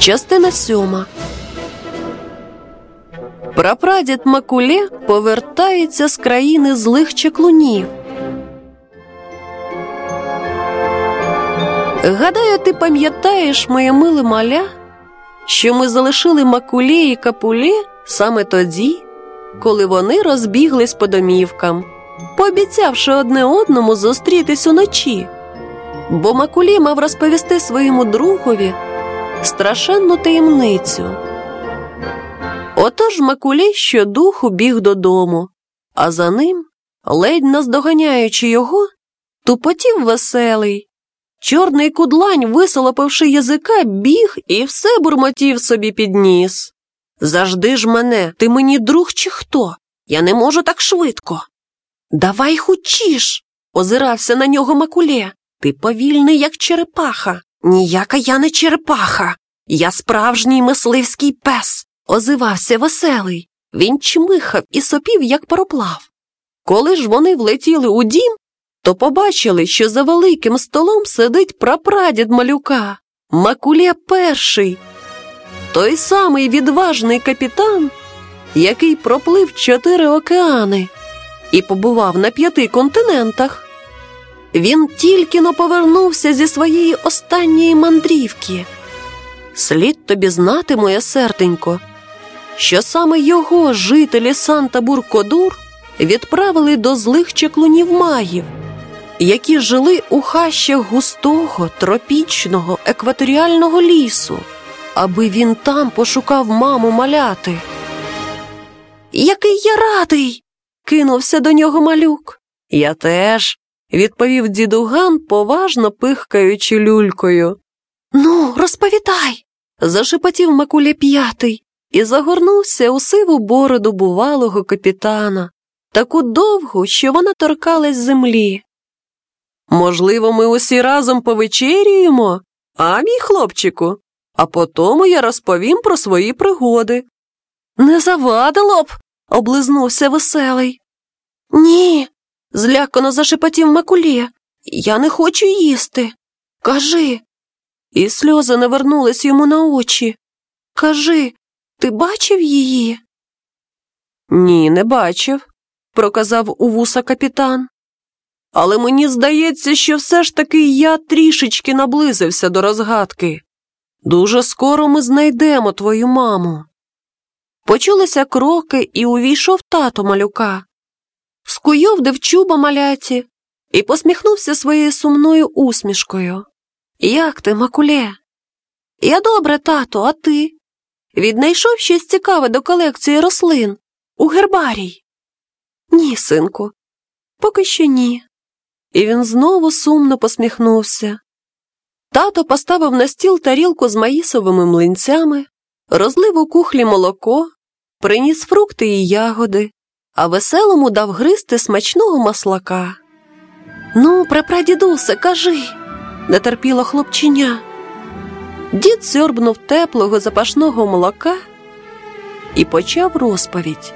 Частина сьома. Прапрадід Макуле повертається з країни злих чеклунів. Гадаю, ти пам'ятаєш, моє миле маля, що ми залишили Макуле і Капуле саме тоді, коли вони розбіглись по домівкам, пообіцявши одне одному зустрітись уночі. Бо Макулі мав розповісти своєму другові страшенну таємницю. Отож Макулі щодуху біг додому, а за ним, ледь наздоганяючи його, тупотів веселий. Чорний кудлань, висолопивши язика, біг і все бурмотів собі під ніс. Зажди ж мене, ти мені друг чи хто? Я не можу так швидко. Давай хучіш, озирався на нього Макулє. Ти повільний, як черепаха. Ніяка я не черепаха. Я справжній мисливський пес, озивався веселий. Він чмихав і сопів, як пароплав. Коли ж вони влетіли у дім, то побачили, що за великим столом сидить прапрадід малюка, Макулє перший. Той самий відважний капітан, який проплив чотири океани і побував на п'яти континентах. Він тільки но повернувся зі своєї останньої мандрівки. Слід тобі знати, моє серденько, що саме його жителі Санта Буркодур відправили до злих чеклунів магів, які жили у хащах густого, тропічного, екваторіального лісу, аби він там пошукав маму маляти. Який я радий. кинувся до нього малюк. Я теж, відповів дідуган, поважно пихкаючи люлькою. Ну, розповідай, зашепотів Макуля п'ятий і загорнувся у сиву бороду бувалого капітана, таку довгу, що вона торкалась землі. Можливо, ми усі разом повечерюємо, а мій хлопчику, а потому я розповім про свої пригоди. Не завадило б, облизнувся веселий. Ні, злякано зашепотів Макулє. Я не хочу їсти. Кажи. І сльози навернулись йому на очі. Кажи, ти бачив її? Ні, не бачив, проказав у вуса капітан. Але мені здається, що все ж таки я трішечки наблизився до розгадки. Дуже скоро ми знайдемо твою маму. Почулися кроки, і увійшов тато малюка скуйовдив чуба маляті і посміхнувся своєю сумною усмішкою. Як ти, Макуле? Я добре, тато, а ти? Віднайшов щось цікаве до колекції рослин у гербарій? Ні, синку, поки що ні. І він знову сумно посміхнувся. Тато поставив на стіл тарілку з маїсовими млинцями, розлив у кухлі молоко, приніс фрукти і ягоди, а веселому дав гризти смачного маслака. Ну, прапрадідусе, кажи, нетерпіло хлопчиня. Дід сьорбнув теплого запашного молока і почав розповідь.